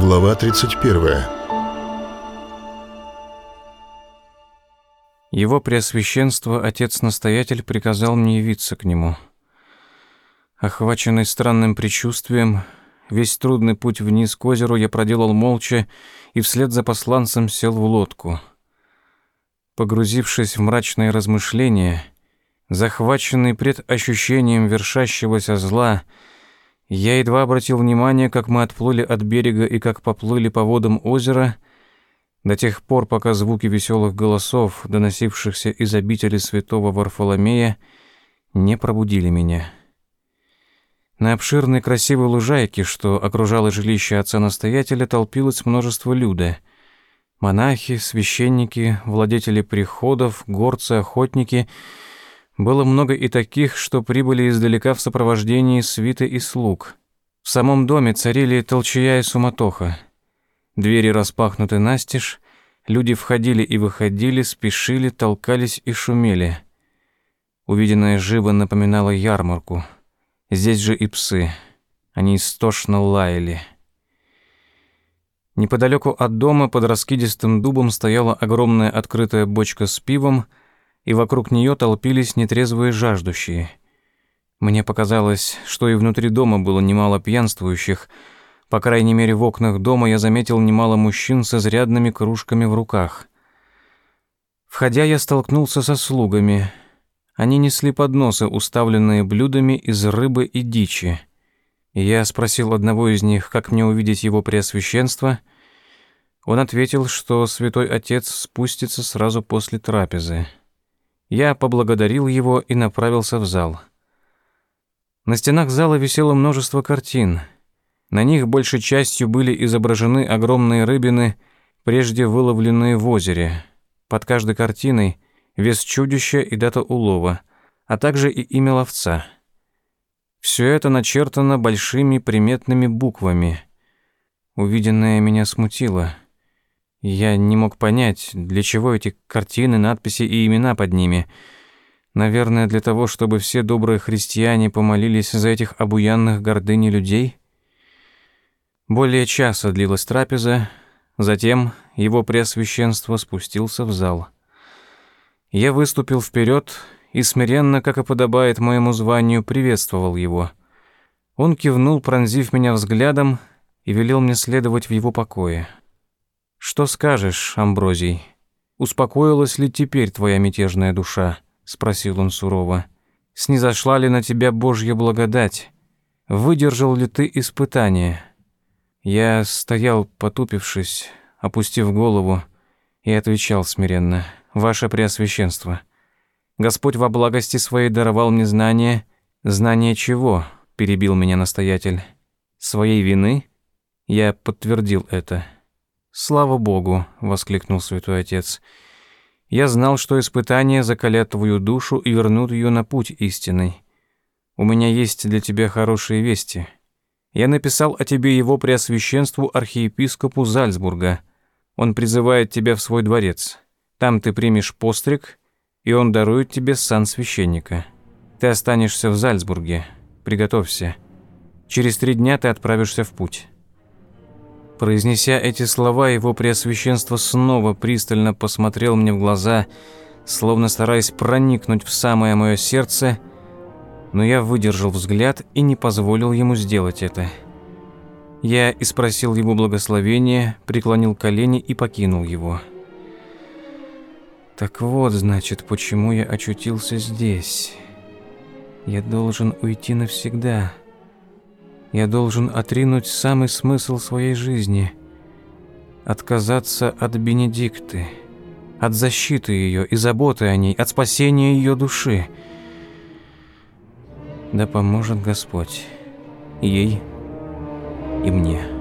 Глава 31 Его Преосвященство, Отец-Настоятель, приказал мне явиться к нему. Охваченный странным предчувствием, весь трудный путь вниз к озеру я проделал молча и вслед за посланцем сел в лодку. Погрузившись в мрачные размышления, захваченный пред ощущением вершащегося зла, я едва обратил внимание, как мы отплыли от берега и как поплыли по водам озера, до тех пор, пока звуки веселых голосов, доносившихся из обители святого Варфоломея, не пробудили меня. На обширной красивой лужайке, что окружало жилище отца-настоятеля, толпилось множество люда. Монахи, священники, владетели приходов, горцы, охотники — было много и таких, что прибыли издалека в сопровождении свиты и слуг. В самом доме царили толчая и суматоха. Двери распахнуты настежь, люди входили и выходили, спешили, толкались и шумели. Увиденное живо напоминало ярмарку. Здесь же и псы. Они истошно лаяли. Неподалеку от дома под раскидистым дубом стояла огромная открытая бочка с пивом — и вокруг нее толпились нетрезвые жаждущие. Мне показалось, что и внутри дома было немало пьянствующих. По крайней мере, в окнах дома я заметил немало мужчин с изрядными кружками в руках. Входя, я столкнулся со слугами. Они несли подносы, уставленные блюдами из рыбы и дичи. Я спросил одного из них, как мне увидеть его преосвященство. Он ответил, что святой отец спустится сразу после трапезы. Я поблагодарил его и направился в зал. На стенах зала висело множество картин. На них большей частью были изображены огромные рыбины, прежде выловленные в озере. Под каждой картиной вес чудища и дата улова, а также и имя ловца. Все это начертано большими приметными буквами. Увиденное меня смутило — я не мог понять, для чего эти картины, надписи и имена под ними. Наверное, для того, чтобы все добрые христиане помолились за этих обуянных гордыней людей. Более часа длилась трапеза, затем его преосвященство спустился в зал. Я выступил вперед и смиренно, как и подобает моему званию, приветствовал его. Он кивнул, пронзив меня взглядом, и велел мне следовать в его покое. «Что скажешь, Амброзий? Успокоилась ли теперь твоя мятежная душа?» — спросил он сурово. «Снизошла ли на тебя Божья благодать? Выдержал ли ты испытание?» Я стоял, потупившись, опустив голову, и отвечал смиренно. «Ваше Преосвященство, Господь во благости своей даровал мне знание. Знание чего?» — перебил меня настоятель. «Своей вины?» Я подтвердил это. «Слава Богу!» — воскликнул святой отец. «Я знал, что испытания закалят твою душу и вернут ее на путь истинный. У меня есть для тебя хорошие вести. Я написал о тебе его преосвященству архиепископу Зальцбурга. Он призывает тебя в свой дворец. Там ты примешь постриг, и он дарует тебе сан священника. Ты останешься в Зальцбурге. Приготовься. Через три дня ты отправишься в путь». Произнеся эти слова, его преосвященство снова пристально посмотрел мне в глаза, словно стараясь проникнуть в самое мое сердце, но я выдержал взгляд и не позволил ему сделать это. Я испросил его благословения, преклонил колени и покинул его. Так вот, значит, почему я очутился здесь. Я должен уйти навсегда. Я должен отринуть самый смысл своей жизни, отказаться от Бенедикты, от защиты ее и заботы о ней, от спасения ее души. Да поможет Господь ей и мне.